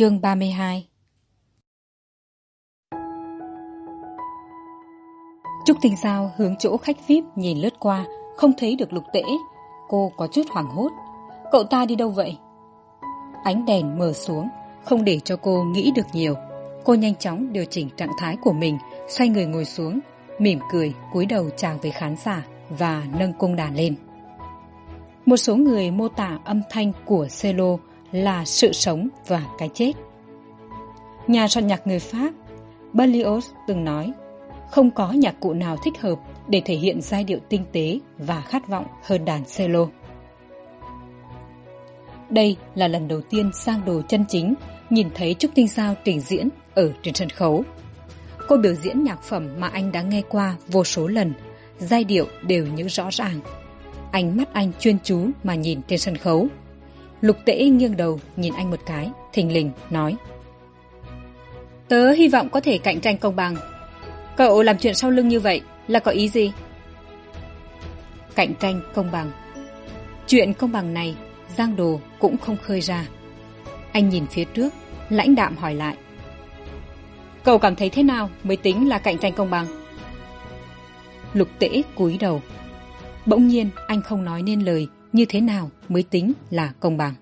Chương ba mươi hai Trúc Tinh Giao hướng chỗ khách VIP nhìn lướt qua, không thấy được lục tễ. Cô có chút hoảng hốt. Cậu ta đi đâu vậy? Ánh đèn mở xuống, không để cho cô nghĩ được nhiều. Cô nhanh chóng điều chỉnh trạng thái của mình, xoay người ngồi xuống, mỉm cười, cúi đầu chào với khán giả và nâng cung đàn lên. Một số người mô tả âm thanh của cello là sự sống và cái chết. Nhà soạn nhạc người Pháp Berlioz từng nói không có nhạc cụ nào thích hợp để thể hiện giai điệu tinh tế và khát vọng hơn đàn cello. Đây là lần đầu tiên sang đồ chân chính nhìn thấy Trúc Tinh Giao trình diễn ở trên sân khấu. Cô biểu diễn nhạc phẩm mà anh đã nghe qua vô số lần, giai điệu đều nhớ rõ ràng. Ánh mắt anh chuyên chú mà nhìn trên sân khấu. Lục tễ nghiêng đầu nhìn anh một cái, thình lình, nói. Tớ hy vọng có thể cạnh tranh công bằng. Cậu làm chuyện sau lưng như vậy là có ý gì? Cạnh tranh công bằng. Chuyện công bằng này, Giang Đồ cũng không khơi ra. Anh nhìn phía trước, lãnh đạm hỏi lại. Cậu cảm thấy thế nào mới tính là cạnh tranh công bằng? Lục tễ cúi đầu. Bỗng nhiên anh không nói nên lời như thế nào mới tính là công bằng.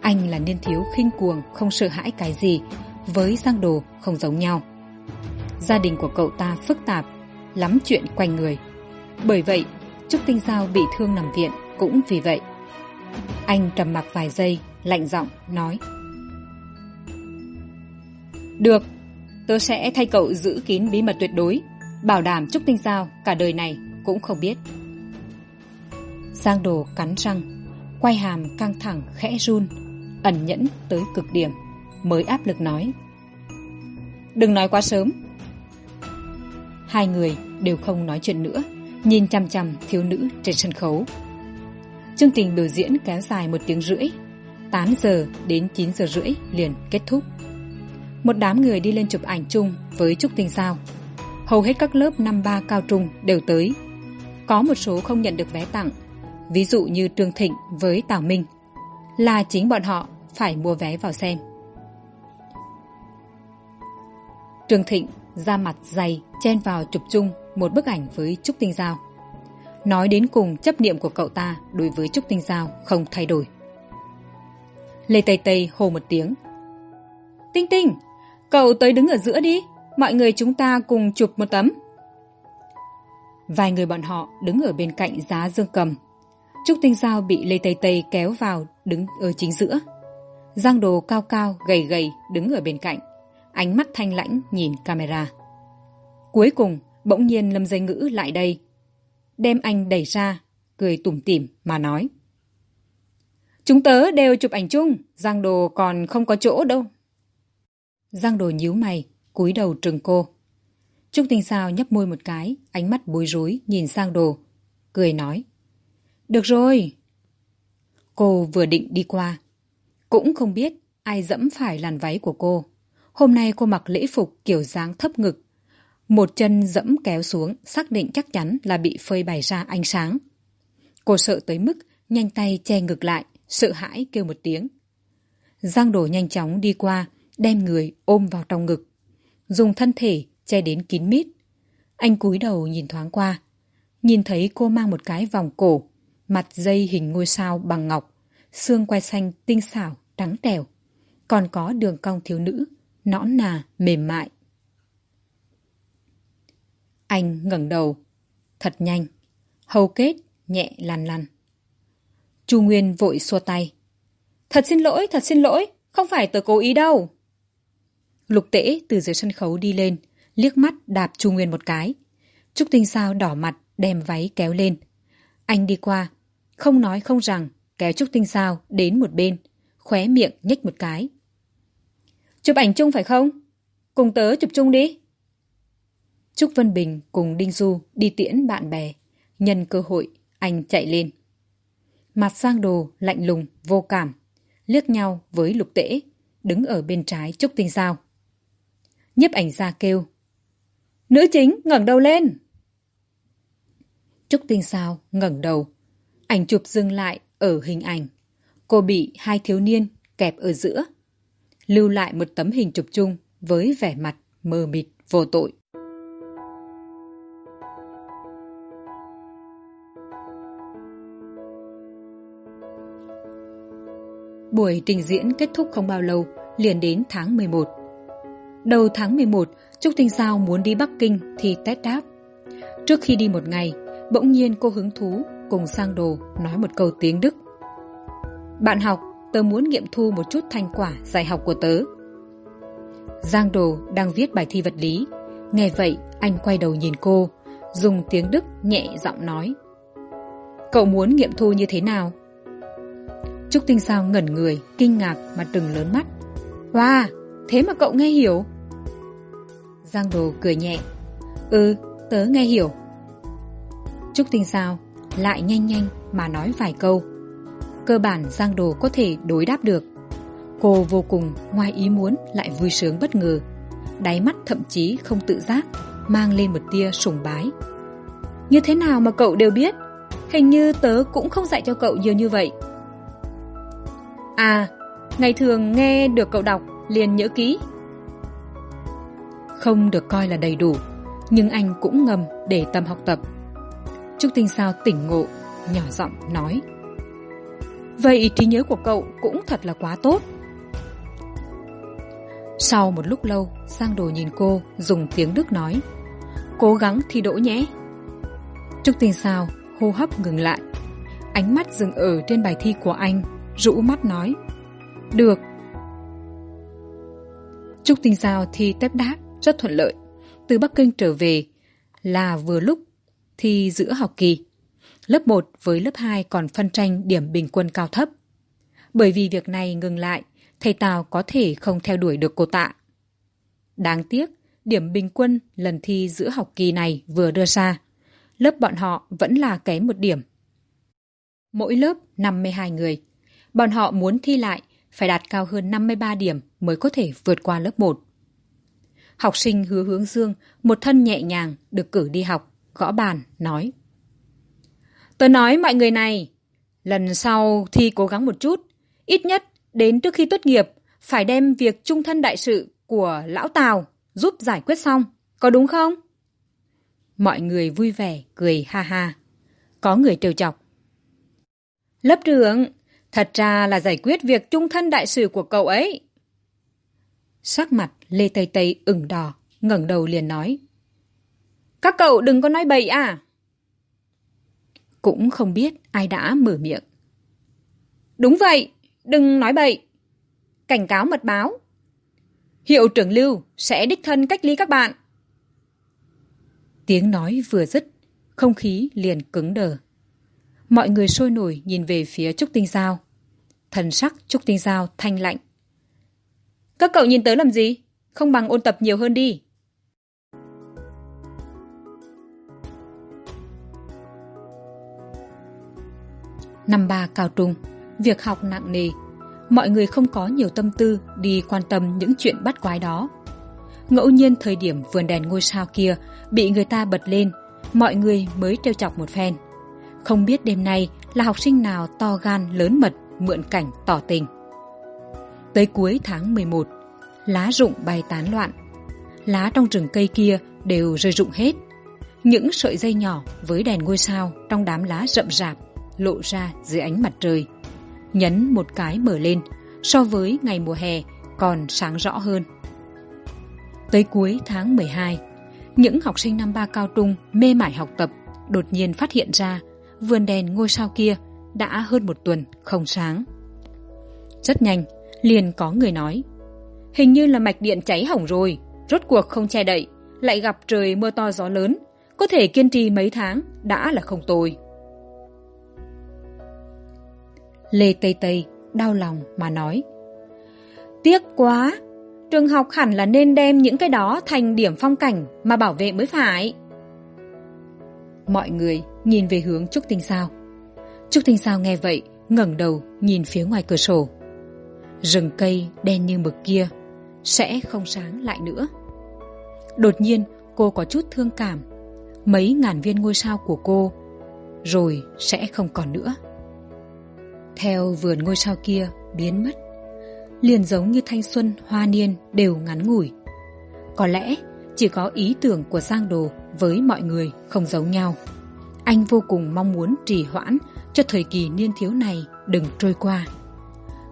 Anh là niên thiếu khinh cuồng không sợ hãi cái gì với Giang Đồ không giống nhau. Gia đình của cậu ta phức tạp, lắm chuyện quanh người. Bởi vậy, Trúc Tinh Giao bị thương nằm viện cũng vì vậy. Anh trầm mặc vài giây, lạnh giọng nói. Được, tớ sẽ thay cậu giữ kín bí mật tuyệt đối, bảo đảm Trúc Tinh Giao cả đời này cũng không biết. Giang Đồ cắn răng, quay hàm căng thẳng khẽ run, ẩn nhẫn tới cực điểm, mới áp lực nói. Đừng nói quá sớm. Hai người đều không nói chuyện nữa, nhìn chăm chăm thiếu nữ trên sân khấu. Chương trình biểu diễn kéo dài một tiếng rưỡi, tám giờ đến chín giờ rưỡi liền kết thúc. Một đám người đi lên chụp ảnh chung với Trúc Tinh Giao. Hầu hết các lớp năm ba cao trung đều tới. Có một số không nhận được vé tặng, ví dụ như Trương Thịnh với Tào Minh. Là chính bọn họ phải mua vé vào xem. Trương Thịnh ra mặt dày chen vào chụp chung một bức ảnh với Trúc Tinh Giao. Nói đến cùng chấp niệm của cậu ta đối với Trúc Tinh Giao không thay đổi. Lê Tây Tây hô một tiếng. Tinh Tinh, cậu tới đứng ở giữa đi, mọi người chúng ta cùng chụp một tấm. Vài người bọn họ đứng ở bên cạnh giá dương cầm. Trúc Tinh Giao bị Lê Tây Tây kéo vào đứng ở chính giữa. Giang đồ cao cao, gầy gầy đứng ở bên cạnh. Ánh mắt thanh lãnh nhìn camera. Cuối cùng bỗng nhiên lâm dây ngữ lại đây. Đem anh đẩy ra cười tủm tỉm mà nói. Chúng tớ đều chụp ảnh chung giang đồ còn không có chỗ đâu. Giang đồ nhíu mày cúi đầu trừng cô. Trúc tinh sao nhấp môi một cái ánh mắt bối rối nhìn sang đồ cười nói được rồi cô vừa định đi qua cũng không biết ai dẫm phải làn váy của cô Hôm nay cô mặc lễ phục kiểu dáng thấp ngực. Một chân dẫm kéo xuống, xác định chắc chắn là bị phơi bày ra ánh sáng. Cô sợ tới mức nhanh tay che ngực lại, sợ hãi kêu một tiếng. Giang đổ nhanh chóng đi qua, đem người ôm vào trong ngực. Dùng thân thể che đến kín mít. Anh cúi đầu nhìn thoáng qua. Nhìn thấy cô mang một cái vòng cổ, mặt dây hình ngôi sao bằng ngọc, xương quai xanh tinh xảo, trắng tẻo. Còn có đường cong thiếu nữ nõn nà, mềm mại. Anh ngẩng đầu, thật nhanh, hầu kết nhẹ lăn lăn. Chu Nguyên vội xua tay. Thật xin lỗi, thật xin lỗi, không phải tớ cố ý đâu. Lục tễ từ dưới sân khấu đi lên, liếc mắt đạp Chu Nguyên một cái. Trúc Tinh Sao đỏ mặt, đem váy kéo lên. Anh đi qua, không nói không rằng, kéo Trúc Tinh Sao đến một bên, khóe miệng nhếch một cái, Chụp ảnh chung phải không? Cùng tớ chụp chung đi. Trúc Vân Bình cùng Đinh Du đi tiễn bạn bè. Nhân cơ hội, anh chạy lên. Mặt sang đồ, lạnh lùng, vô cảm. Liếc nhau với lục tễ, đứng ở bên trái Trúc Tinh sao nhiếp ảnh ra kêu. Nữ chính, ngẩng đầu lên! Trúc Tinh Sao ngẩng đầu. Ảnh chụp dừng lại ở hình ảnh. Cô bị hai thiếu niên kẹp ở giữa, lưu lại một tấm hình chụp chung với vẻ mặt mờ mịt, vô tội buổi trình diễn kết thúc không bao lâu, liền đến tháng một đầu tháng một, trúc tinh sao muốn đi bắc kinh thì test đáp trước khi đi một ngày bỗng nhiên cô hứng thú, cùng sang đồ nói một câu tiếng đức. Bạn học, tớ muốn nghiệm thu một chút thành quả dạy học của tớ. Giang đồ đang viết bài thi vật lý. Nghe vậy, anh quay đầu nhìn cô, dùng tiếng đức nhẹ giọng nói. Cậu muốn nghiệm thu như thế nào? Trúc tinh sao ngẩn người, kinh ngạc mà trừng lớn mắt. Wow, thế mà cậu nghe hiểu. Giang đồ cười nhẹ. Ừ tớ nghe hiểu trúc tinh sao lại nhanh nhanh mà nói vài câu. Cơ bản giang đồ có thể đối đáp được. Cô vô cùng ngoài ý muốn, lại vui sướng bất ngờ. Đáy mắt thậm chí không tự giác, mang lên một tia sùng bái. Như thế nào mà cậu đều biết? Hình như tớ cũng không dạy cho cậu nhiều như vậy. À ngày thường nghe được cậu đọc, liền nhớ kỹ. Không được coi là đầy đủ, nhưng anh cũng ngầm để tâm học tập trúc tinh sao tỉnh ngộ, nhỏ giọng nói. Vậy trí nhớ của cậu cũng thật là quá tốt. Sau một lúc lâu, sang đồ nhìn cô, dùng tiếng đức nói. Cố gắng thi đỗ nhé. Trúc tinh sao hô hấp ngừng lại. Ánh mắt dừng ở trên bài thi của anh, rũ mắt nói. Được. Trúc tinh sao thi tép đáp, rất thuận lợi. Từ bắc kinh trở về là vừa lúc thi giữa học kỳ. Lớp một với lớp hai còn phân tranh điểm bình quân cao thấp. Bởi vì việc này ngừng lại, thầy tào có thể không theo đuổi được cô tạ. Đáng tiếc, điểm bình quân lần thi giữa học kỳ này vừa đưa ra. Lớp bọn họ vẫn là kém một điểm. Mỗi lớp năm mươi hai người. Bọn họ muốn thi lại phải đạt cao hơn năm mươi ba điểm mới có thể vượt qua lớp một. Học sinh hứa hướng dương, một thân nhẹ nhàng được cử đi học gõ bàn, nói. Tôi nói mọi người này, lần sau thi cố gắng một chút, ít nhất đến trước khi tốt nghiệp, phải đem việc trung thân đại sự của lão tào giúp giải quyết xong, có đúng không? Mọi người vui vẻ, cười ha ha. Có người trêu chọc. Lớp trưởng, thật ra là giải quyết việc trung thân đại sự của cậu ấy. Sắc mặt lê tây tây ửng đỏ, ngẩng đầu liền nói các cậu đừng có nói bậy à? Cũng không biết ai đã mở miệng. Đúng vậy, đừng nói bậy. Cảnh cáo mật báo. Hiệu trưởng lưu sẽ đích thân cách ly các bạn. Tiếng nói vừa dứt, không khí liền cứng đờ. Mọi người sôi nổi nhìn về phía trúc tinh giao. Thần sắc trúc tinh giao thanh lạnh. Các cậu nhìn tới làm gì? Không bằng ôn tập nhiều hơn đi. Năm ba cao trung, việc học nặng nề. Mọi người không có nhiều tâm tư đi quan tâm những chuyện bắt quái đó. Ngẫu nhiên thời điểm vườn đèn ngôi sao kia bị người ta bật lên, mọi người mới trêu chọc một phen. Không biết đêm nay là học sinh nào to gan lớn mật, mượn cảnh tỏ tình. Tới cuối tháng một, lá rụng bay tán loạn. Lá trong rừng cây kia đều rơi rụng hết. Những sợi dây nhỏ với đèn ngôi sao trong đám lá rậm rạp lộ ra dưới ánh mặt trời, nhấn một cái mở lên, so với ngày mùa hè còn sáng rõ hơn. Tới cuối tháng hai, những học sinh năm ba cao trung mê mải học tập đột nhiên phát hiện ra vườn đèn ngôi sao kia đã hơn một tuần không sáng. Rất nhanh, liền có người nói, hình như là mạch điện cháy hỏng rồi, rốt cuộc không che đậy, lại gặp trời mưa to gió lớn, có thể kiên trì mấy tháng đã là không tồi. Lê tây tây đau lòng mà nói. Tiếc quá, trường học hẳn là nên đem những cái đó thành điểm phong cảnh mà bảo vệ mới phải. Mọi người nhìn về hướng trúc tinh sao. Trúc tinh sao nghe vậy, ngẩng đầu nhìn phía ngoài cửa sổ. Rừng cây đen như mực kia sẽ không sáng lại nữa. Đột nhiên, cô có chút thương cảm. Mấy ngàn viên ngôi sao của cô rồi sẽ không còn nữa theo vườn ngôi sao kia biến mất, liền giống như thanh xuân, hoa niên đều ngắn ngủi. Có lẽ chỉ có ý tưởng của giang đồ với mọi người không giống nhau. Anh vô cùng mong muốn trì hoãn cho thời kỳ niên thiếu này đừng trôi qua.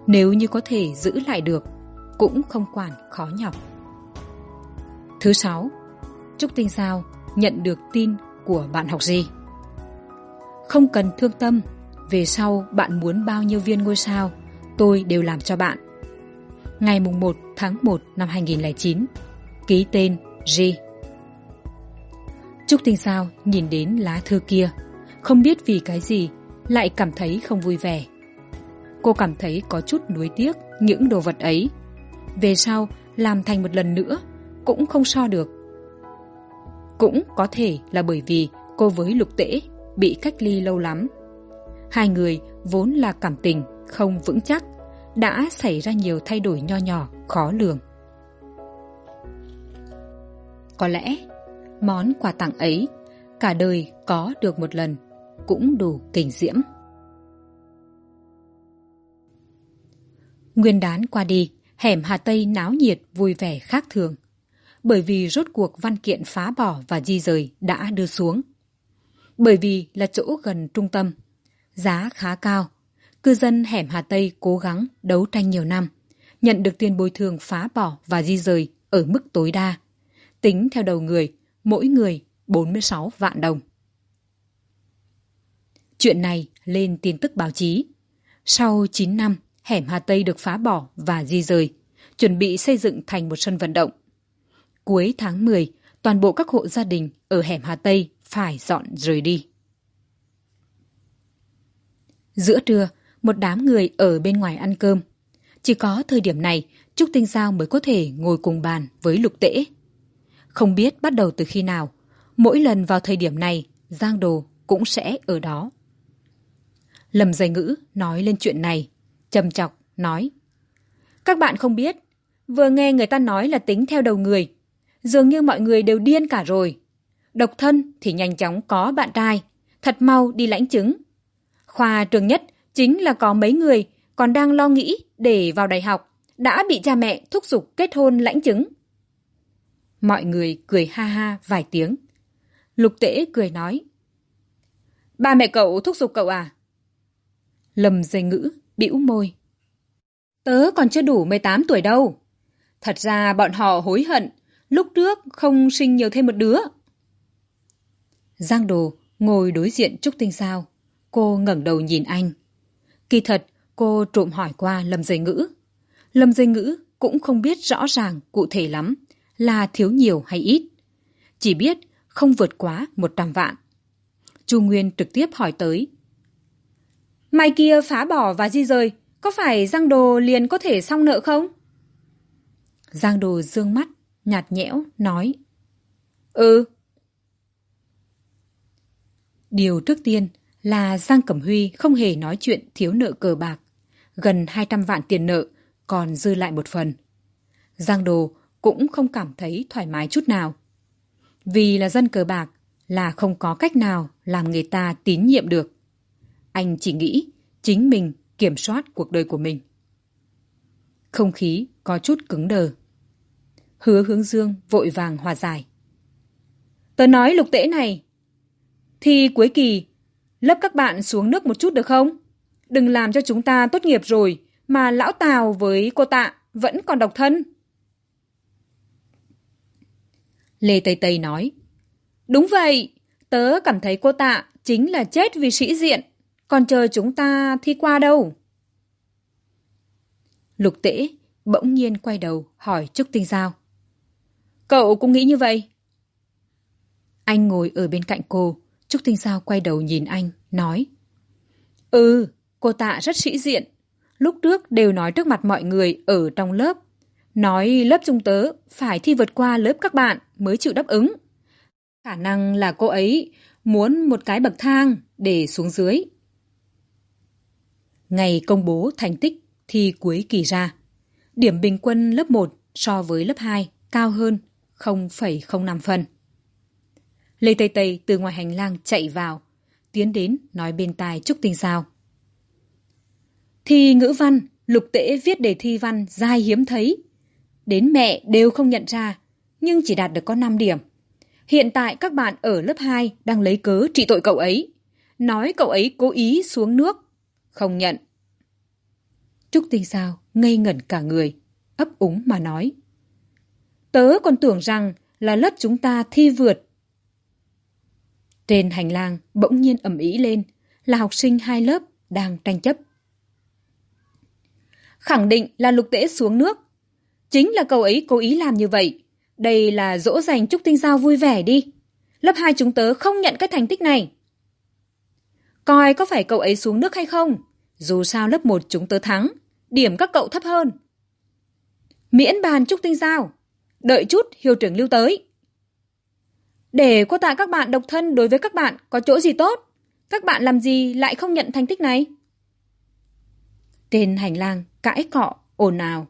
Nếu như có thể giữ lại được, cũng không quản khó nhọc. Thứ sáu, trúc tinh sao nhận được tin của bạn học gì? Không cần thương tâm về sau, bạn muốn bao nhiêu viên ngôi sao? Tôi đều làm cho bạn. Ngày mùng một tháng một năm hai nghìn chín, ký tên g. Trúc tinh sao nhìn đến lá thư kia. Không biết vì cái gì, lại cảm thấy không vui vẻ. Cô cảm thấy có chút nuối tiếc những đồ vật ấy. Về sau, làm thành một lần nữa, cũng không so được. Cũng có thể là bởi vì cô với lục tễ bị cách ly lâu lắm hai người vốn là cảm tình, không vững chắc, đã xảy ra nhiều thay đổi nho nhỏ, khó lường. Có lẽ món quà tặng ấy cả đời có được một lần cũng đủ kinh diễm. Nguyên đán qua đi, hẻm hà tây náo nhiệt, vui vẻ khác thường. Bởi vì rốt cuộc văn kiện phá bỏ và di rời đã đưa xuống. Bởi vì là chỗ gần trung tâm giá khá cao. Cư dân hẻm hà tây cố gắng đấu tranh nhiều năm nhận được tiền bồi thường phá bỏ và di rời ở mức tối đa. Tính theo đầu người mỗi người bốn mươi sáu vạn đồng. Chuyện này lên tin tức báo chí. Sau chín năm hẻm hà tây được phá bỏ và di rời chuẩn bị xây dựng thành một sân vận động. Cuối tháng 10, toàn bộ các hộ gia đình ở hẻm hà tây phải dọn rời đi giữa trưa, một đám người ở bên ngoài ăn cơm. Chỉ có thời điểm này, trúc tinh giao mới có thể ngồi cùng bàn với lục tễ. Không biết bắt đầu từ khi nào, mỗi lần vào thời điểm này, giang đồ cũng sẽ ở đó. Lầm dày ngữ nói lên chuyện này, trầm chọc nói, các bạn không biết, vừa nghe người ta nói là tính theo đầu người, dường như mọi người đều điên cả rồi. Độc thân thì nhanh chóng có bạn trai, thật mau đi lãnh chứng khoa trường nhất chính là có mấy người còn đang lo nghĩ để vào đại học, đã bị cha mẹ thúc giục kết hôn lãnh chứng. Mọi người cười ha ha vài tiếng. Lục tễ cười nói, ba mẹ cậu thúc giục cậu à? Lầm dây ngữ bĩu môi, tớ còn chưa đủ mười tám tuổi đâu. Thật ra bọn họ hối hận, lúc trước không sinh nhiều thêm một đứa. Giang đồ ngồi đối diện trúc tinh sao cô ngẩng đầu nhìn anh. Kỳ thật cô trộm hỏi qua lâm dây ngữ. Lâm dây ngữ cũng không biết rõ ràng cụ thể lắm là thiếu nhiều hay ít. Chỉ biết không vượt quá một trăm vạn. Chu nguyên trực tiếp hỏi tới. Mai kia phá bỏ và di rời có phải giang đồ liền có thể xong nợ không? Giang đồ d ư ơ n g mắt nhạt nhẽo nói. Ừ. Điều trước tiên là giang cẩm huy không hề nói chuyện, thiếu nợ cờ bạc. Gần hai trăm vạn tiền nợ, còn dư lại một phần. Giang đồ cũng không cảm thấy thoải mái chút nào. Vì là dân cờ bạc, là không có cách nào làm người ta tín nhiệm được. Anh chỉ nghĩ chính mình kiểm soát cuộc đời của mình. Không khí có chút cứng đờ. Hứa hướng dương vội vàng hòa giải. Tớ nói lục tễ này thì cuối kỳ lớp các bạn xuống nước một chút được không? Đừng làm cho chúng ta tốt nghiệp rồi mà lão tào với cô tạ vẫn còn độc thân. Lê tây tây nói, đúng vậy, tớ cảm thấy cô tạ chính là chết vì sĩ diện, còn chờ chúng ta thi qua đâu? Lục tễ bỗng nhiên quay đầu hỏi trúc tinh giao, cậu cũng nghĩ như vậy? Anh ngồi ở bên cạnh cô trúc tinh Sao quay đầu nhìn anh nói ừ cô tạ rất sĩ diện. Lúc trước đều nói trước mặt mọi người ở trong lớp. Nói lớp Trung tớ phải thi vượt qua lớp các bạn mới chịu đáp ứng. Khả năng là cô ấy muốn một cái bậc thang để xuống dưới. Ngày công bố thành tích thi cuối kỳ ra điểm bình quân lớp một so với lớp hai cao hơn 0,05 phần." Lê tây tây từ ngoài hành lang chạy vào tiến đến nói bên tai trúc tinh sao thi ngữ văn lục tễ viết đề thi văn dai hiếm thấy. Đến mẹ đều không nhận ra, nhưng chỉ đạt được có năm điểm. Hiện tại các bạn ở lớp hai đang lấy cớ trị tội cậu ấy. Nói cậu ấy cố ý xuống nước. Không nhận. Trúc Tinh Sao ngây ngẩn cả người, ấp úng mà nói. Tớ còn tưởng rằng là lớp chúng ta thi vượt. Trên hành lang bỗng nhiên ẩm ý lên là học sinh hai lớp đang tranh chấp. Khẳng định là lục tễ xuống nước. Chính là cậu ấy cố ý làm như vậy. Đây là dỗ dành Trúc Tinh Giao vui vẻ đi. Lớp hai chúng tớ không nhận cái thành tích này. Coi có phải cậu ấy xuống nước hay không? Dù sao lớp một chúng tớ thắng, điểm các cậu thấp hơn. Miễn bàn Trúc Tinh Giao, đợi chút hiệu trưởng lưu tới. Để cô tạ các bạn độc thân đối với các bạn có chỗ gì tốt? Các bạn làm gì lại không nhận thành tích này? Trên hành lang, cãi cọ, ồn ào.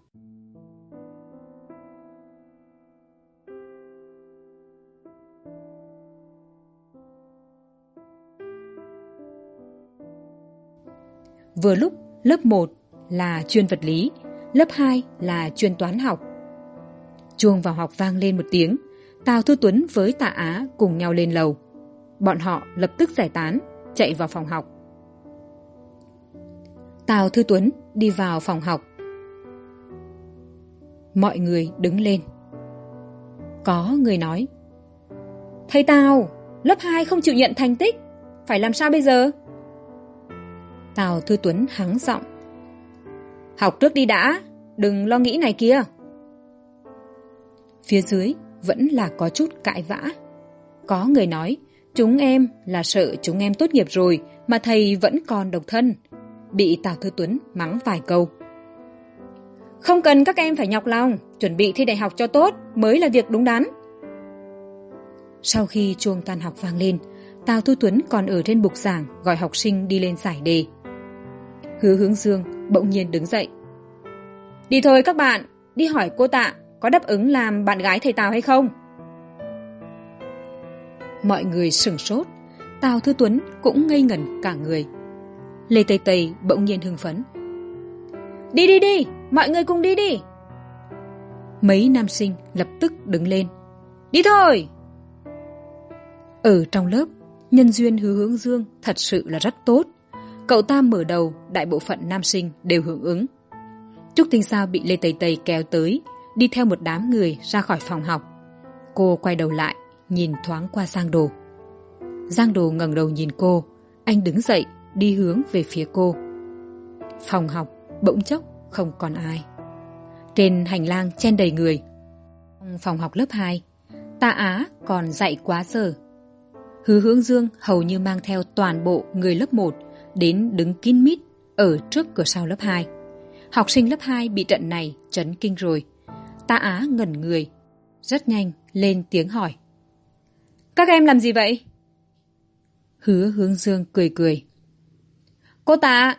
Vừa lúc lớp một là chuyên vật lý, lớp hai là chuyên toán học. Chuông vào học vang lên một tiếng, Tào Thư Tuấn với Tạ Á cùng nhau lên lầu. Bọn họ lập tức giải tán, chạy vào phòng học. Tào Thư Tuấn đi vào phòng học. Mọi người đứng lên. Có người nói Thầy Tào, lớp hai không chịu nhận thành tích, phải làm sao bây giờ? Tào Thư Tuấn hắng giọng Học trước đi đã, đừng lo nghĩ này kia. Phía dưới vẫn là có chút cãi vã. Có người nói, chúng em là sợ chúng em tốt nghiệp rồi mà thầy vẫn còn độc thân. Bị Tào Thư Tuấn mắng vài câu. Không cần các em phải nhọc lòng, chuẩn bị thi đại học cho tốt mới là việc đúng đắn. Sau khi chuông tan học vang lên, Tào Thư Tuấn còn ở trên bục giảng gọi học sinh đi lên giải đề. Hứa hướng dương bỗng nhiên đứng dậy. Đi thôi các bạn, đi hỏi cô tạ có đáp ứng làm bạn gái thầy Tào hay không? Mọi người sửng sốt, Tào Thư Tuấn cũng ngây ngẩn cả người. Lê Tây Tây bỗng nhiên hưng phấn. Đi đi đi, mọi người cùng đi đi. Mấy nam sinh lập tức đứng lên. Đi thôi! Ở trong lớp, nhân duyên hứa hướng dương thật sự là rất tốt. Cậu ta mở đầu, đại bộ phận nam sinh đều hưởng ứng. Trúc Tinh Sao bị Lê Tây Tây kéo tới, đi theo một đám người ra khỏi phòng học. Cô quay đầu lại, nhìn thoáng qua Giang Đồ. Giang Đồ ngẩng đầu nhìn cô, anh đứng dậy, đi hướng về phía cô. Phòng học, bỗng chốc, không còn ai. Trên hành lang chen đầy người. Phòng học lớp hai, Tạ Á còn dạy quá giờ. Hứa hướng dương hầu như mang theo toàn bộ người lớp một đến đứng kín mít ở trước cửa sau lớp hai. Học sinh lớp hai bị trận này chấn kinh rồi. Ta Á ngẩn người. Rất nhanh lên tiếng hỏi. Các em làm gì vậy? Hứa hướng dương cười cười. Cô tạ,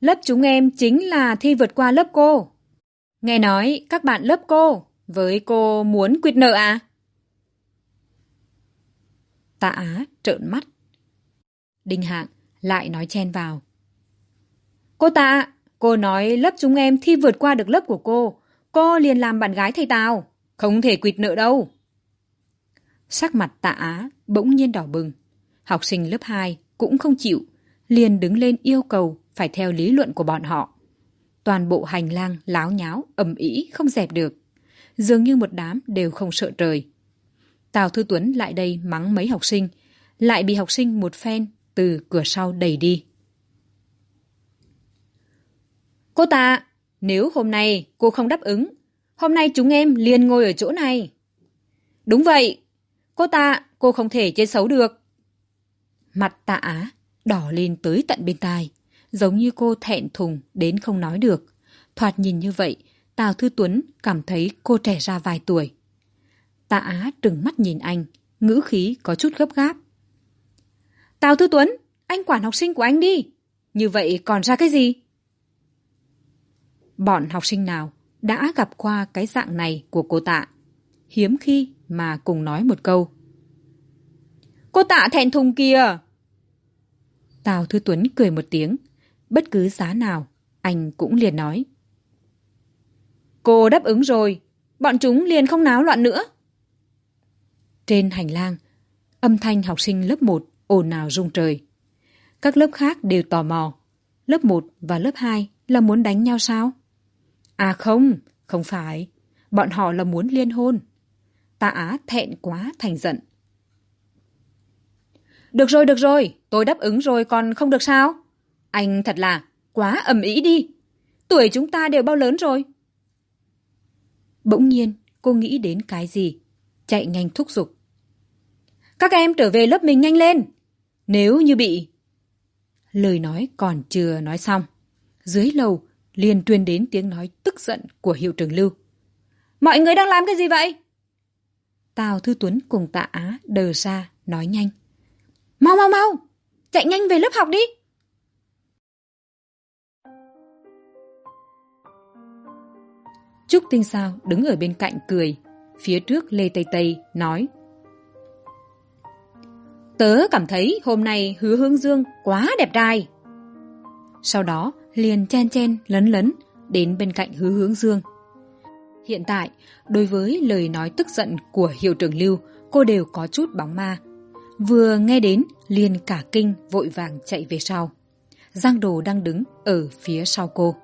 lớp chúng em chính là thi vượt qua lớp cô. Nghe nói các bạn lớp cô với cô muốn quyệt nợ à? Tạ Á trợn mắt. Đinh Hạng lại nói chen vào. Cô tạ, cô nói lớp chúng em thi vượt qua được lớp của cô. Cô liền làm bạn gái thầy Tào. Không thể quỵt nợ đâu. Sắc mặt tạ á bỗng nhiên đỏ bừng. Học sinh lớp hai cũng không chịu. Liền đứng lên yêu cầu phải theo lý luận của bọn họ. Toàn bộ hành lang láo nháo, ầm ĩ không dẹp được. Dường như một đám đều không sợ trời. Tào Thư Tuấn lại đây mắng mấy học sinh, lại bị học sinh một phen từ cửa sau đẩy đi. Cô tạ, nếu hôm nay cô không đáp ứng, hôm nay chúng em liền ngồi ở chỗ này. Đúng vậy, cô ta, cô không thể chơi xấu được. Mặt tạ á đỏ lên tới tận bên tai, giống như cô thẹn thùng đến không nói được. Thoạt nhìn như vậy, Tào Thư Tuấn cảm thấy cô trẻ ra vài tuổi. Tạ Á trừng mắt nhìn anh, ngữ khí có chút gấp gáp. Tào Thư Tuấn, anh quản học sinh của anh đi. Như vậy còn ra cái gì? Bọn học sinh nào đã gặp qua cái dạng này của cô tạ? Hiếm khi mà cùng nói một câu. Cô tạ thẹn thùng kìa! Tào Thư Tuấn cười một tiếng. Bất cứ giá nào, anh cũng liền nói. Cô đáp ứng rồi, bọn chúng liền không náo loạn nữa. Trên hành lang, âm thanh học sinh lớp một ồn ào rung trời. Các lớp khác đều tò mò. Lớp một và lớp hai là muốn đánh nhau sao? À không, không phải. Bọn họ là muốn liên hôn. Tạ Á thẹn quá thành giận. Được rồi, được rồi, tôi đáp ứng rồi còn không được sao? Anh thật là quá ầm ĩ đi. Tuổi chúng ta đều bao lớn rồi. Bỗng nhiên, cô nghĩ đến cái gì? Chạy nhanh thúc giục. Các em trở về lớp mình nhanh lên. Nếu như bị... Lời nói còn chưa nói xong. Dưới lầu liền truyền đến tiếng nói tức giận của hiệu trưởng Lưu. Mọi người đang làm cái gì vậy? Tào Thư Tuấn cùng tạ Á đờ ra, nói nhanh. Mau mau mau, chạy nhanh về lớp học đi. Trúc Tinh Sao đứng ở bên cạnh cười, phía trước Lê Tây Tây nói. Tớ cảm thấy hôm nay hứa hướng dương quá đẹp trai. Sau đó liền chen chen lấn lấn đến bên cạnh hứa hướng dương. Hiện tại, đối với lời nói tức giận của hiệu trưởng Lưu, cô đều có chút bóng ma. Vừa nghe đến, liền cả kinh vội vàng chạy về sau. Giang Đồ đang đứng ở phía sau cô.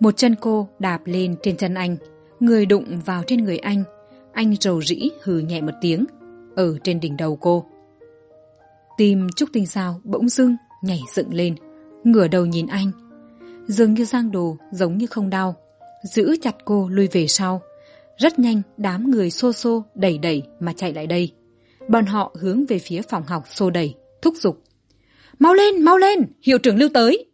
Một chân cô đạp lên trên chân anh, người đụng vào trên người anh. Anh rầu rĩ hừ nhẹ một tiếng, ở trên đỉnh đầu cô. Tim Trúc Tinh Sao bỗng dưng nhảy dựng lên, ngửa đầu nhìn anh. Dường như Giang Đồ giống như không đau, giữ chặt cô lui về sau. Rất nhanh đám người xô xô đẩy đẩy mà chạy lại đây. Bọn họ hướng về phía phòng học xô đẩy, thúc giục. Mau lên, mau lên, hiệu trưởng lưu tới.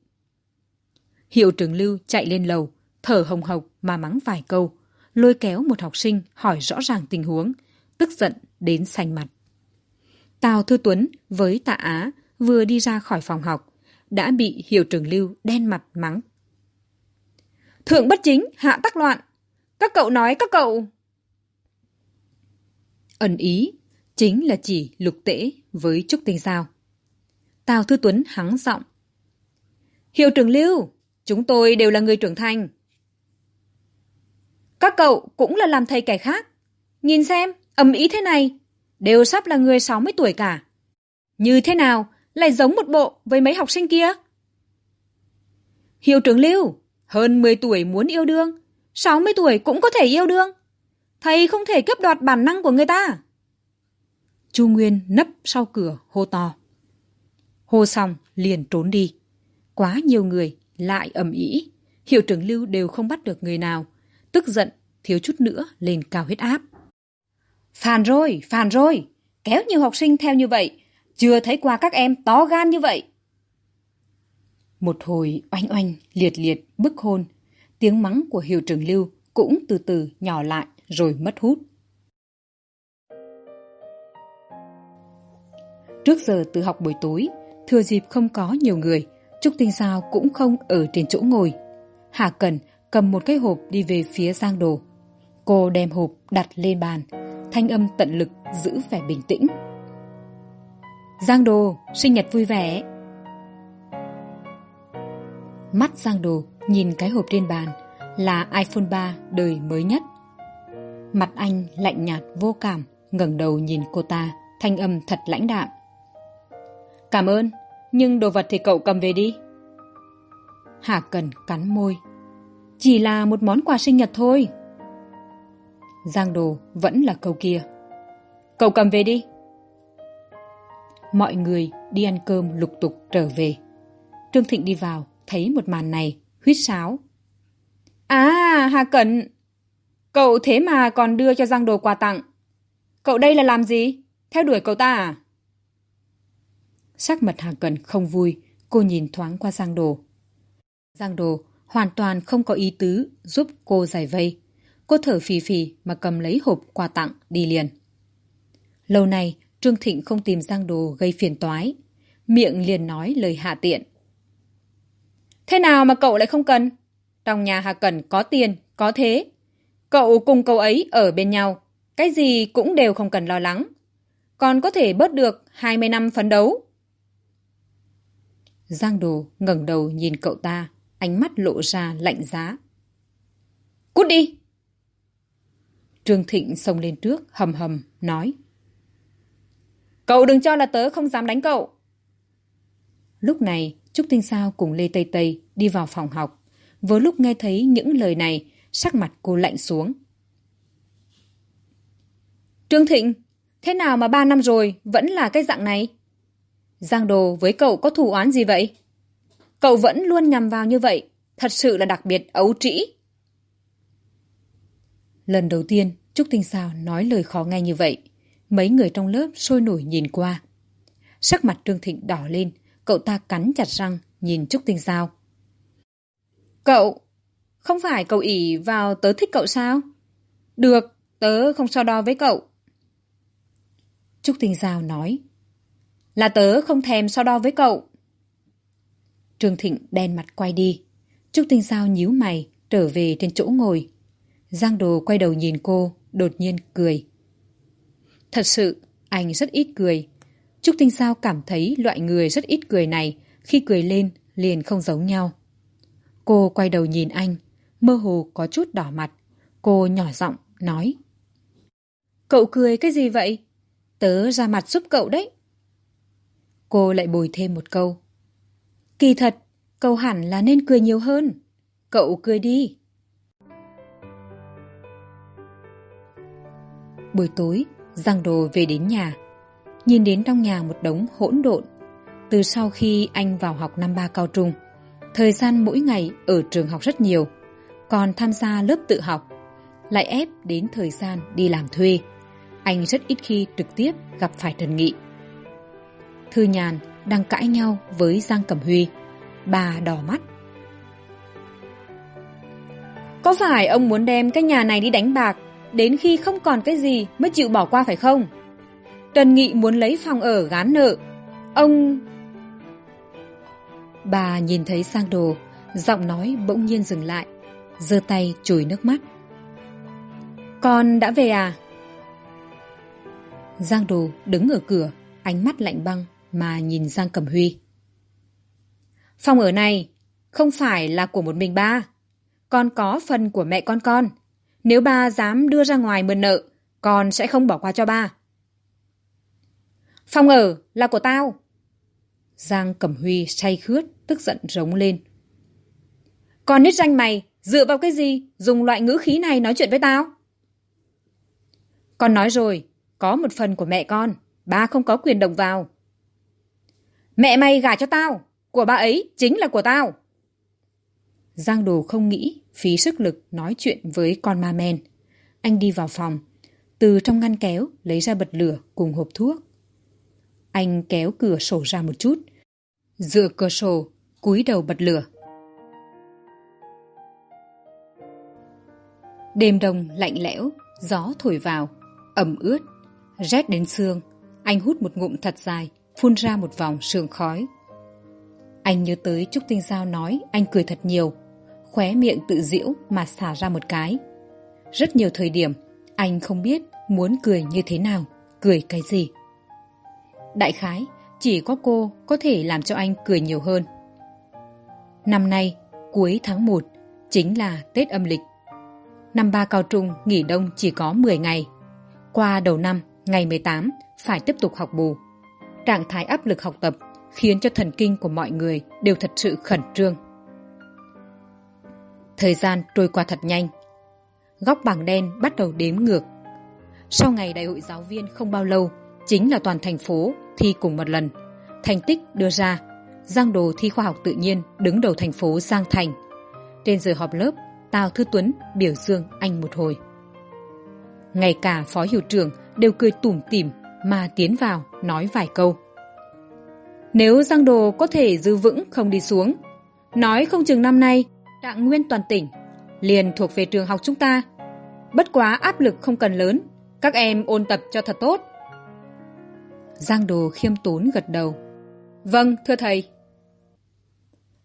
Hiệu trưởng lưu chạy lên lầu, thở hồng hộc mà mắng vài câu, lôi kéo một học sinh hỏi rõ ràng tình huống, tức giận đến xanh mặt. Tào Thư Tuấn với tạ Á vừa đi ra khỏi phòng học, đã bị hiệu trưởng lưu đen mặt mắng. Thượng bất chính, hạ tắc loạn. Các cậu nói các cậu... Ẩn ý chính là chỉ lục tễ với Trúc Tinh Giao. Tào Thư Tuấn hắng giọng. Hiệu trưởng lưu, chúng tôi đều là người trưởng thành. Các cậu cũng là làm thầy kẻ khác. Nhìn xem, ầm ý thế này, đều sắp là người sáu mươi tuổi cả. Như thế nào lại giống một bộ với mấy học sinh kia? Hiệu trưởng Lưu, hơn mười tuổi muốn yêu đương, sáu mươi tuổi cũng có thể yêu đương. Thầy không thể cướp đoạt bản năng của người ta. Chu Nguyên nấp sau cửa hô to. Hô xong liền trốn đi. Quá nhiều người lại ầm ĩ, hiệu trưởng Lưu đều không bắt được người nào, tức giận thiếu chút nữa lên cao huyết áp. Phàn rồi, phàn rồi, kéo nhiều học sinh theo như vậy, chưa thấy qua các em to gan như vậy. Một hồi oanh oanh, liệt liệt, bức hôn, tiếng mắng của hiệu trưởng Lưu cũng từ từ nhỏ lại rồi mất hút. Trước giờ từ học buổi tối, thừa dịp không có nhiều người, Trúc Tinh Sao cũng không ở trên chỗ ngồi. Hà Cần cầm một cái hộp đi về phía Giang Đồ. Cô đem hộp đặt lên bàn, thanh âm tận lực giữ vẻ bình tĩnh. Giang Đồ, sinh nhật vui vẻ. Mắt Giang Đồ nhìn cái hộp trên bàn là iPhone 3 đời mới nhất. Mặt anh lạnh nhạt vô cảm, ngẩng đầu nhìn cô ta, thanh âm thật lãnh đạm. Cảm ơn, nhưng đồ vật thì cậu cầm về đi. Hà Cần cắn môi. Chỉ là một món quà sinh nhật thôi. Giang Đồ vẫn là câu kia. Cậu cầm về đi. Mọi người đi ăn cơm lục tục trở về. Trương Thịnh đi vào, thấy một màn này, huýt sáo. À, Hà Cẩn! Cậu thế mà còn đưa cho Giang Đồ quà tặng. Cậu đây là làm gì? Theo đuổi cậu ta à? Sắc mặt Hà Cẩn không vui, cô nhìn thoáng qua Giang Đồ. Giang Đồ hoàn toàn không có ý tứ giúp cô giải vây. Cô thở phì phì mà cầm lấy hộp quà tặng đi liền. Lâu nay, Trương Thịnh không tìm Giang Đồ gây phiền toái. Miệng liền nói lời hạ tiện. Thế nào mà cậu lại không cần? Trong nhà Hà Cần có tiền, có thế. Cậu cùng cậu ấy ở bên nhau. Cái gì cũng đều không cần lo lắng. Còn có thể bớt được 20 năm phấn đấu. Giang Đồ ngẩng đầu nhìn cậu ta, ánh mắt lộ ra lạnh giá. Cút đi! Trương Thịnh xông lên trước, hầm hầm, nói. Cậu đừng cho là tớ không dám đánh cậu. Lúc này, Trúc Tinh Sao cùng Lê Tây Tây đi vào phòng học. Vừa lúc nghe thấy những lời này, sắc mặt cô lạnh xuống. Trương Thịnh, thế nào mà ba năm rồi vẫn là cái dạng này? Giang Đồ với cậu có thù oán gì vậy? Cậu vẫn luôn nhằm vào như vậy, thật sự là đặc biệt ấu trĩ. Lần đầu tiên, Trúc Tinh Sao nói lời khó nghe như vậy. Mấy người trong lớp sôi nổi nhìn qua. Sắc mặt Trương Thịnh đỏ lên, cậu ta cắn chặt răng, nhìn Trúc Tinh Sao. Cậu, không phải cậu ỉ vào tớ thích cậu sao? Được, tớ không so đo với cậu. Trúc Tinh Giao nói. Là tớ không thèm so đo với cậu. Trương Thịnh đen mặt quay đi. Trúc Tinh Giao nhíu mày, trở về trên chỗ ngồi. Giang Đồ quay đầu nhìn cô, đột nhiên cười. Thật sự, anh rất ít cười. Trúc Tinh sao cảm thấy loại người rất ít cười này, khi cười lên liền không giống nhau. Cô quay đầu nhìn anh, mơ hồ có chút đỏ mặt. Cô nhỏ giọng nói. Cậu cười cái gì vậy? Tớ ra mặt giúp cậu đấy. Cô lại bồi thêm một câu. Kỳ thật, cậu hẳn là nên cười nhiều hơn. Cậu cười đi. Buổi tối, Giang Đồ về đến nhà. Nhìn đến trong nhà một đống hỗn độn. Từ sau khi anh vào học năm ba cao trung, thời gian mỗi ngày ở trường học rất nhiều, còn tham gia lớp tự học, lại ép đến thời gian đi làm thuê. Anh rất ít khi trực tiếp gặp phải Trần Nghị. Thư Nhàn đang cãi nhau với Giang Cẩm Huy. Bà đỏ mắt. Có phải ông muốn đem cái nhà này đi đánh bạc đến khi không còn cái gì mới chịu bỏ qua phải không? Trần Nghị muốn lấy phòng ở gán nợ. Ông... Bà nhìn thấy sang đồ, giọng nói bỗng nhiên dừng lại, giơ tay chùi nước mắt. Con đã về à? Giang đồ đứng ở cửa, ánh mắt lạnh băng mà nhìn Giang Cẩm Huy. Phòng ở này không phải là của một mình ba, con có phần của mẹ con con. Nếu ba dám đưa ra ngoài mượn nợ, con sẽ không bỏ qua cho ba. Phòng ở là của tao. Giang Cẩm Huy say khướt, tức giận rống lên. Con nít danh mày, dựa vào cái gì dùng loại ngữ khí này nói chuyện với tao? Con nói rồi, có một phần của mẹ con, ba không có quyền động vào. Mẹ mày gả cho tao, của ba ấy chính là của tao. Giang Đồ không nghĩ, phí sức lực nói chuyện với con ma men. Anh đi vào phòng, từ trong ngăn kéo lấy ra bật lửa cùng hộp thuốc. Anh kéo cửa sổ ra một chút, dựa cửa sổ, cúi đầu bật lửa. Đêm đông lạnh lẽo, gió thổi vào, ẩm ướt, rét đến xương. Anh hút một ngụm thật dài, phun ra một vòng sương khói. Anh nhớ tới Trúc Tinh Giao nói anh cười thật nhiều, khóe miệng tự diễu mà xả ra một cái. Rất nhiều thời điểm, anh không biết muốn cười như thế nào, cười cái gì. Đại khái, chỉ có cô có thể làm cho anh cười nhiều hơn. Năm nay, cuối tháng một chính là Tết âm lịch. Năm ba cao trung nghỉ đông chỉ có 10 ngày. Qua đầu năm, ngày 18, phải tiếp tục học bù. Trạng thái áp lực học tập khiến cho thần kinh của mọi người đều thật sự khẩn trương. Thời gian trôi qua thật nhanh. Góc bảng đen bắt đầu đếm ngược. Sau ngày đại hội giáo viên không bao lâu, chính là toàn thành phố thi cùng một lần. Thành tích đưa ra, Giang Đồ thi khoa học tự nhiên đứng đầu thành phố Giang Thành. Trên giờ họp lớp, Tào Thư Tuấn biểu dương anh một hồi. Ngay cả phó hiệu trưởng đều cười tủm tỉm mà tiến vào nói vài câu. Nếu Giang Đồ có thể giữ vững không đi xuống, nói không chừng năm nay trạng nguyên toàn tỉnh liền thuộc về trường học chúng ta. Bất quá áp lực không cần lớn, các em ôn tập cho thật tốt. Giang Đồ khiêm tốn gật đầu. Vâng, thưa thầy.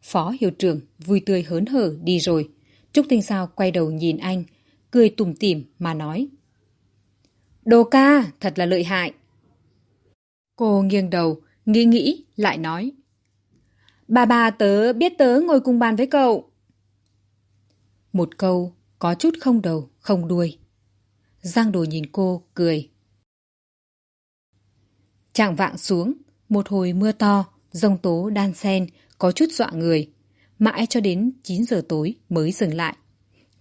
Phó hiệu trưởng vui tươi hớn hở đi rồi. Trúc Tinh Sao quay đầu nhìn anh, cười tủm tỉm mà nói. Đồ ca, thật là lợi hại. Cô nghiêng đầu, nghĩ nghĩ, lại nói. bà bà tớ biết tớ ngồi cùng bàn với cậu một câu, có chút không đầu, không đuôi. Giang đồ nhìn cô, cười. Trạng vạng xuống, một hồi mưa to, rông tố, đan sen, có chút dọa người. Mãi cho đến chín giờ tối mới dừng lại.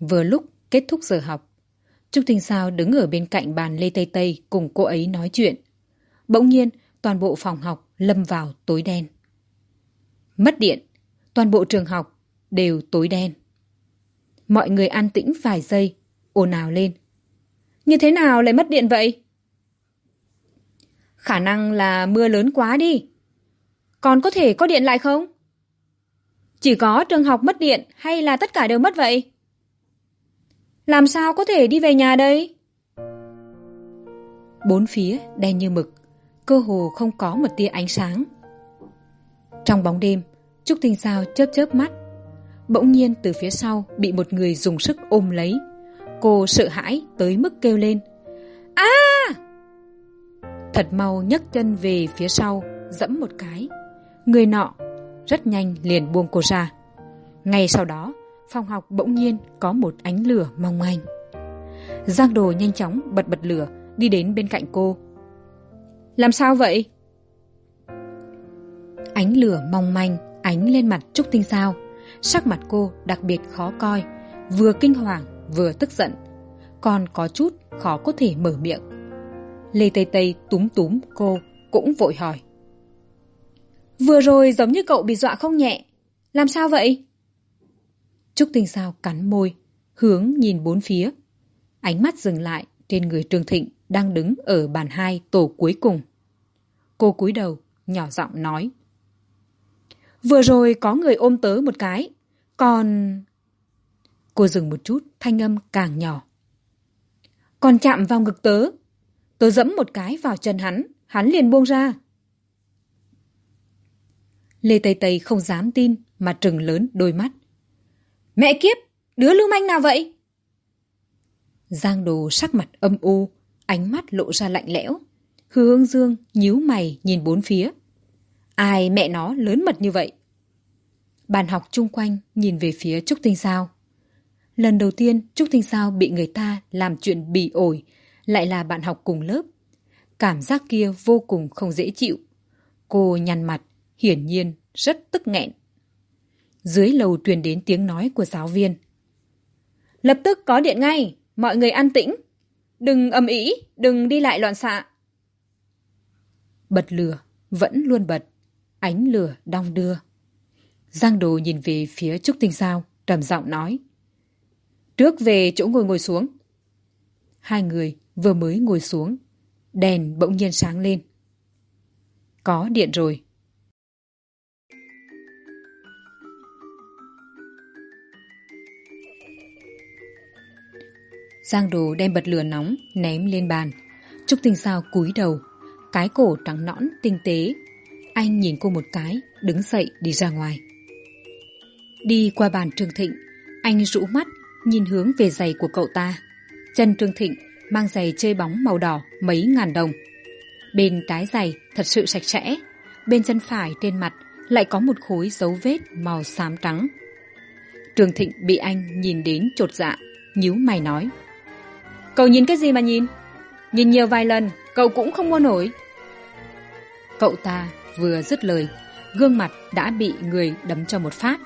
Vừa lúc kết thúc giờ học. Trúc tinh sao đứng ở bên cạnh bàn lê tây tây cùng cô ấy nói chuyện. Bỗng nhiên, toàn bộ phòng học lâm vào tối đen. Mất điện. Toàn bộ trường học đều tối đen mọi người an tĩnh vài giây, ồn ào lên. Như thế nào lại mất điện vậy? Khả năng là mưa lớn quá đi. Còn có thể có điện lại không? Chỉ có trường học mất điện hay là tất cả đều mất vậy? Làm sao có thể đi về nhà đây? Bốn phía đen như mực, cơ hồ không có một tia ánh sáng. Trong bóng đêm, trúc tinh sao chớp chớp mắt bỗng nhiên từ phía sau bị một người dùng sức ôm lấy. Cô sợ hãi tới mức kêu lên. A! Thật mau nhấc chân về phía sau dẫm một cái. Người nọ rất nhanh liền buông cô ra. Ngay sau đó, phòng học bỗng nhiên có một ánh lửa mong manh. Giang đồ nhanh chóng bật bật lửa, đi đến bên cạnh cô. Làm sao vậy? Ánh lửa mong manh ánh lên mặt trúc tinh sao sắc mặt cô đặc biệt khó coi, vừa kinh hoàng, vừa tức giận. Còn có chút khó có thể mở miệng. Lê tây tây túm túm cô, cũng vội hỏi. Vừa rồi giống như cậu bị dọa không nhẹ, làm sao vậy? Trúc tinh sao cắn môi, hướng nhìn bốn phía. Ánh mắt dừng lại trên người trương thịnh đang đứng ở bàn hai tổ cuối cùng. Cô cúi đầu, nhỏ giọng nói vừa rồi có người ôm tớ một cái. Còn cô dừng một chút, thanh âm càng nhỏ. Còn chạm vào ngực tớ. Tớ dẫm một cái vào chân hắn. Hắn liền buông ra. Lê tây tây không dám tin mà trừng lớn đôi mắt. Mẹ kiếp, đứa lưu manh nào vậy? Giang đồ sắc mặt âm u, ánh mắt lộ ra lạnh lẽo. Hư hương dương nhíu mày nhìn bốn phía ai mẹ nó lớn mật như vậy? Bàn học chung quanh nhìn về phía trúc tinh sao. Lần đầu tiên trúc tinh sao bị người ta làm chuyện bỉ ổi, lại là bạn học cùng lớp. Cảm giác kia vô cùng không dễ chịu. Cô nhăn mặt, hiển nhiên rất tức nghẹn. Dưới lầu truyền đến tiếng nói của giáo viên. Lập tức có điện ngay, mọi người an tĩnh. Đừng ầm ĩ, đừng đi lại loạn xạ. Bật lửa, vẫn luôn bật ánh lửa đong đưa. Giang đồ nhìn về phía trúc tinh sao trầm giọng nói. Trước về chỗ ngồi ngồi xuống. Hai người vừa mới ngồi xuống, đèn bỗng nhiên sáng lên. Có điện rồi. Giang đồ đem bật lửa nóng ném lên bàn. Trúc tinh sao cúi đầu, cái cổ trắng nõn tinh tế anh nhìn cô một cái, đứng dậy đi ra ngoài. Đi qua bàn trương thịnh, anh rũ mắt, nhìn hướng về giày của cậu ta. Chân trương thịnh mang giày chơi bóng màu đỏ mấy ngàn đồng. Bên trái giày thật sự sạch sẽ, bên chân phải trên mặt lại có một khối dấu vết màu xám trắng. Trương thịnh bị anh nhìn đến chột dạ nhíu mày nói, cậu nhìn cái gì mà nhìn? Nhìn nhiều vài lần, cậu cũng không mua nổi. Cậu ta vừa dứt lời, gương mặt đã bị người đấm cho một phát.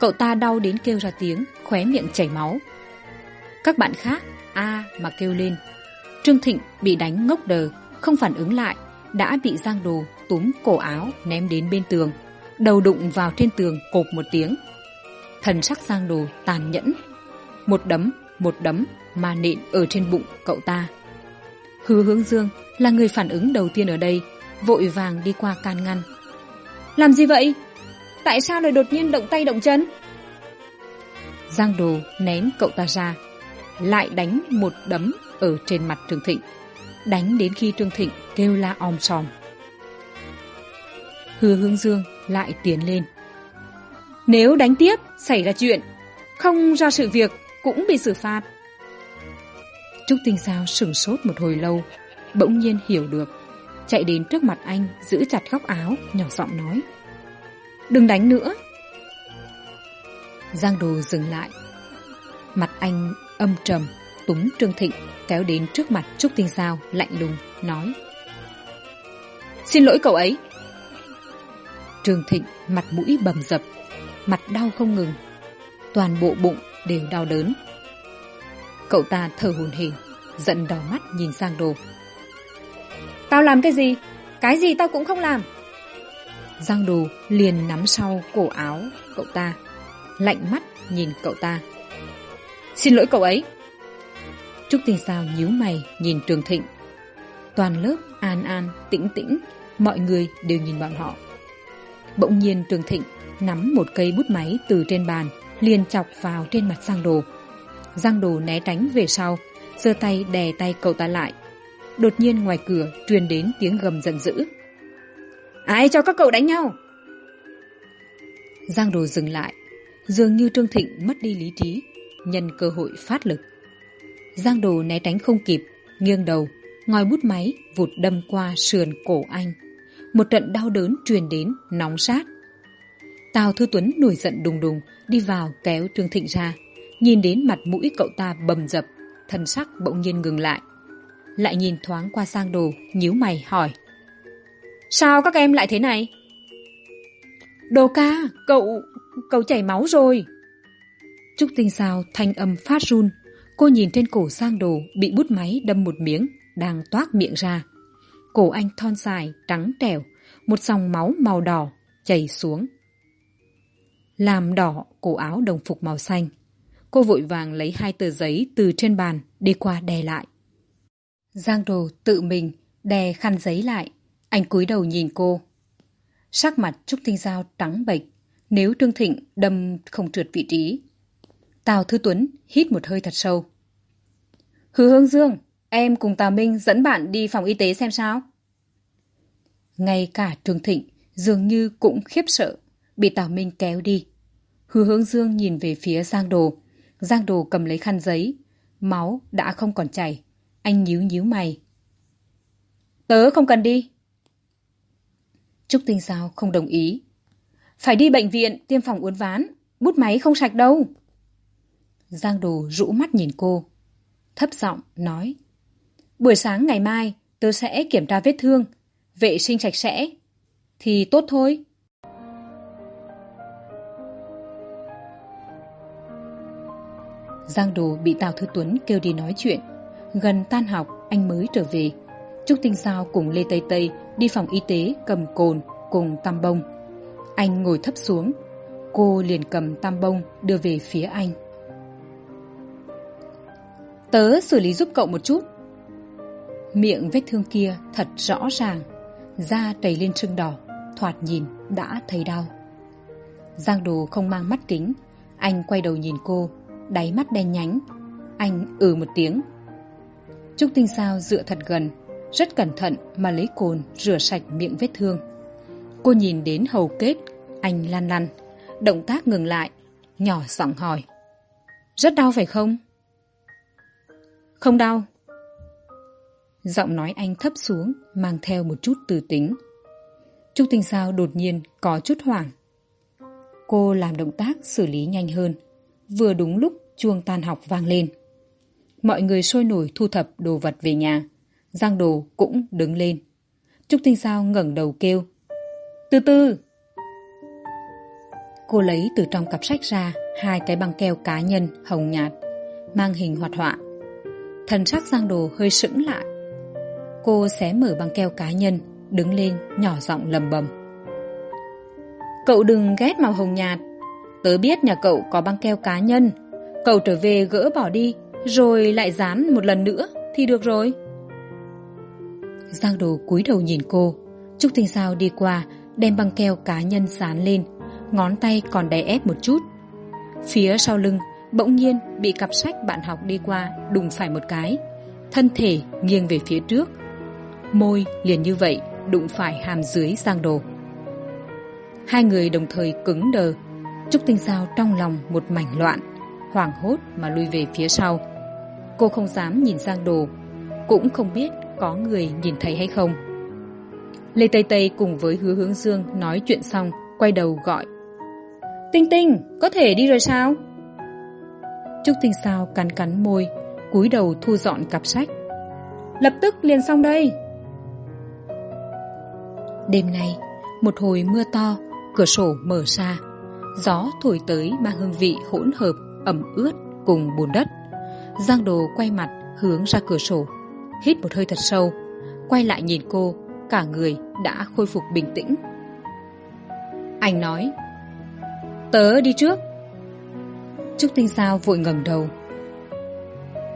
Cậu ta đau đến kêu ra tiếng, khóe miệng chảy máu. Các bạn khác, a mà kêu lên. Trương thịnh bị đánh ngốc đờ, không phản ứng lại, đã bị giang đồ túm cổ áo ném đến bên tường. Đầu đụng vào trên tường cộp một tiếng. Thần sắc giang đồ tàn nhẫn. Một đấm một đấm mà nện ở trên bụng cậu ta. Hứa hướng dương là người phản ứng đầu tiên ở đây vội vàng đi qua can ngăn. Làm gì vậy? Tại sao lại đột nhiên động tay động chân? Giang đồ ném cậu ta ra, lại đánh một đấm ở trên mặt trương thịnh. Đánh đến khi trương thịnh kêu la om sòm. Hứa hướng dương lại tiến lên. Nếu đánh tiếp, xảy ra chuyện, không ra sự việc cũng bị xử phạt. Trúc tinh sao sửng sốt một hồi lâu, bỗng nhiên hiểu được chạy đến trước mặt anh, giữ chặt góc áo, nhỏ giọng nói. Đừng đánh nữa. Giang đồ dừng lại. Mặt anh âm trầm, túng trương thịnh, kéo đến trước mặt trúc tinh giao, lạnh lùng, nói. Xin lỗi cậu ấy. Trương thịnh mặt mũi bầm dập, mặt đau không ngừng. Toàn bộ bụng đều đau đớn. Cậu ta thở hồn hển, giận đỏ mắt nhìn giang đồ tao làm cái gì? Cái gì tao cũng không làm. Giang đồ liền nắm sau cổ áo cậu ta, lạnh mắt nhìn cậu ta. Xin lỗi cậu ấy. Trúc tình sao nhíu mày nhìn trường thịnh. Toàn lớp an an, tĩnh tĩnh, mọi người đều nhìn bọn họ. Bỗng nhiên trường thịnh nắm một cây bút máy từ trên bàn, liền chọc vào trên mặt giang đồ. Giang đồ né tránh về sau, giơ tay đè tay cậu ta lại đột nhiên ngoài cửa truyền đến tiếng gầm giận dữ. Ai cho các cậu đánh nhau? Giang đồ dừng lại, dường như trương thịnh mất đi lý trí, nhân cơ hội phát lực. Giang đồ né tránh không kịp, nghiêng đầu, ngòi bút máy vụt đâm qua sườn cổ anh. Một trận đau đớn truyền đến, nóng sát. Tào thư tuấn nổi giận đùng đùng, đi vào kéo trương thịnh ra. Nhìn đến mặt mũi cậu ta bầm dập, thân sắc bỗng nhiên ngừng lại lại nhìn thoáng qua sang đồ, nhíu mày hỏi. Sao các em lại thế này? Đồ ca, cậu cậu chảy máu rồi. Trúc tinh sao thanh âm phát run. Cô nhìn trên cổ sang đồ, bị bút máy đâm một miếng, đang toác miệng ra. Cổ anh thon dài, trắng trẻo, một dòng máu màu đỏ chảy xuống. Làm đỏ cổ áo đồng phục màu xanh. Cô vội vàng lấy hai tờ giấy từ trên bàn đi qua đè lại giang đồ tự mình đè khăn giấy lại. Anh cúi đầu nhìn cô. Sắc mặt trúc tinh giao trắng bệch, nếu trương thịnh đâm không trượt vị trí. Tào thư tuấn hít một hơi thật sâu. Hứa hương dương, em cùng tào minh dẫn bạn đi phòng y tế xem sao. Ngay cả trương thịnh dường như cũng khiếp sợ, bị tào minh kéo đi. Hứa Hương dương nhìn về phía giang đồ. Giang đồ cầm lấy khăn giấy, máu đã không còn chảy anh nhíu nhíu mày. Tớ không cần đi. Trúc tinh sao không đồng ý. Phải đi bệnh viện, tiêm phòng uốn ván, bút máy không sạch đâu. Giang đồ rũ mắt nhìn cô, thấp giọng nói, buổi sáng ngày mai tớ sẽ kiểm tra vết thương, vệ sinh sạch sẽ, thì tốt thôi. Giang đồ bị tào thư tuấn kêu đi nói chuyện gần tan học, anh mới trở về. Trúc tinh sao cùng lê tây tây đi phòng y tế cầm cồn cùng tam bông. Anh ngồi thấp xuống, cô liền cầm tam bông đưa về phía anh. Tớ xử lý giúp cậu một chút. Miệng vết thương kia thật rõ ràng, da đầy lên sưng đỏ, thoạt nhìn đã thấy đau. Giang đồ không mang mắt kính, anh quay đầu nhìn cô, đáy mắt đen nhánh. Anh ừ một tiếng trúc tinh sao dựa thật gần, rất cẩn thận mà lấy cồn rửa sạch miệng vết thương. Cô nhìn đến hầu kết, anh lăn lăn, động tác ngừng lại, nhỏ giọng hỏi, rất đau phải không? Không đau. Giọng nói anh thấp xuống, mang theo một chút từ tính. Trúc tinh sao đột nhiên có chút hoảng. Cô làm động tác xử lý nhanh hơn, vừa đúng lúc chuông tan học vang lên mọi người sôi nổi thu thập đồ vật về nhà. Giang đồ cũng đứng lên. Trúc tinh sao ngẩng đầu kêu. Từ từ! Cô lấy từ trong cặp sách ra hai cái băng keo cá nhân hồng nhạt, mang hình hoạt họa. Thần sắc giang đồ hơi sững lại. Cô xé mở băng keo cá nhân, đứng lên nhỏ giọng lầm bầm. Cậu đừng ghét màu hồng nhạt. Tớ biết nhà cậu có băng keo cá nhân. Cậu trở về gỡ bỏ đi rồi lại dán một lần nữa thì được rồi. Giang đồ cúi đầu nhìn cô. Trúc tinh sao đi qua, đem băng keo cá nhân dán lên. Ngón tay còn đè ép một chút. Phía sau lưng, bỗng nhiên bị cặp sách bạn học đi qua đụng phải một cái. Thân thể nghiêng về phía trước. Môi liền như vậy, đụng phải hàm dưới giang đồ. Hai người đồng thời cứng đờ. Trúc tinh sao trong lòng một mảnh loạn hoảng hốt mà lui về phía sau. Cô không dám nhìn sang đồ cũng không biết có người nhìn thấy hay không. Lê tây tây cùng với hứa hướng dương nói chuyện xong quay đầu gọi. Tinh tinh có thể đi rồi sao? Trúc tinh sao cắn cắn môi cúi đầu thu dọn cặp sách. Lập tức liền xong đây. Đêm nay một hồi mưa to cửa sổ mở ra. Gió thổi tới mang hương vị hỗn hợp ẩm ướt cùng bùn đất. Giang đồ quay mặt, hướng ra cửa sổ. Hít một hơi thật sâu, quay lại nhìn cô, cả người đã khôi phục bình tĩnh. Anh nói, tớ đi trước. Trúc tinh giao vội ngẩng đầu.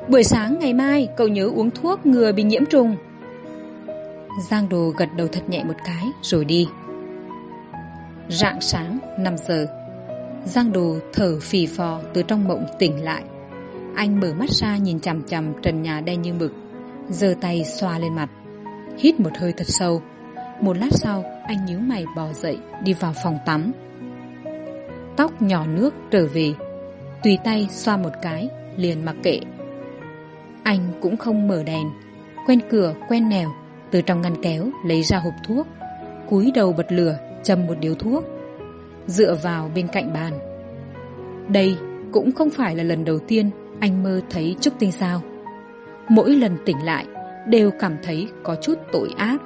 Buổi sáng ngày mai, cậu nhớ uống thuốc ngừa bị nhiễm trùng. Giang đồ gật đầu thật nhẹ một cái, rồi đi. Rạng sáng năm giờ giang đồ thở phì phò từ trong mộng tỉnh lại. Anh mở mắt ra nhìn chằm chằm trần nhà đen như mực, giơ tay xoa lên mặt. Hít một hơi thật sâu. Một lát sau, anh nhíu mày bò dậy, đi vào phòng tắm. Tóc nhỏ nước trở về. Tùy tay xoa một cái, liền mặc kệ. Anh cũng không mở đèn, quen cửa, quen nèo, từ trong ngăn kéo lấy ra hộp thuốc. Cúi đầu bật lửa, châm một điếu thuốc dựa vào bên cạnh bàn. Đây cũng không phải là lần đầu tiên anh mơ thấy trúc tinh sao. Mỗi lần tỉnh lại đều cảm thấy có chút tội ác.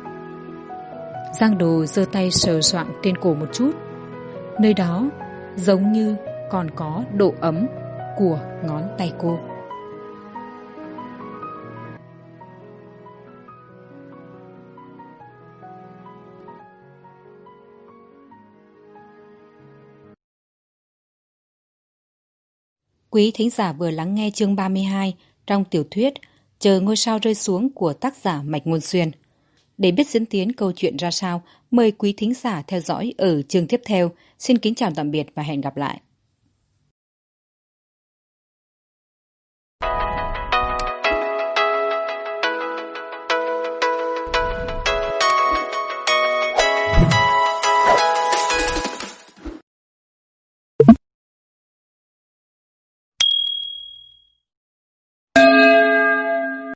Giang đồ giơ tay sờ soạng trên cổ một chút. Nơi đó giống như còn có độ ấm của ngón tay cô. Quý thính giả vừa lắng nghe chương 32 trong tiểu thuyết Chờ ngôi sao rơi xuống của tác giả Mạch Ngôn Xuyên. Để biết diễn tiến câu chuyện ra sao, mời quý thính giả theo dõi ở chương tiếp theo. Xin kính chào tạm biệt và hẹn gặp lại.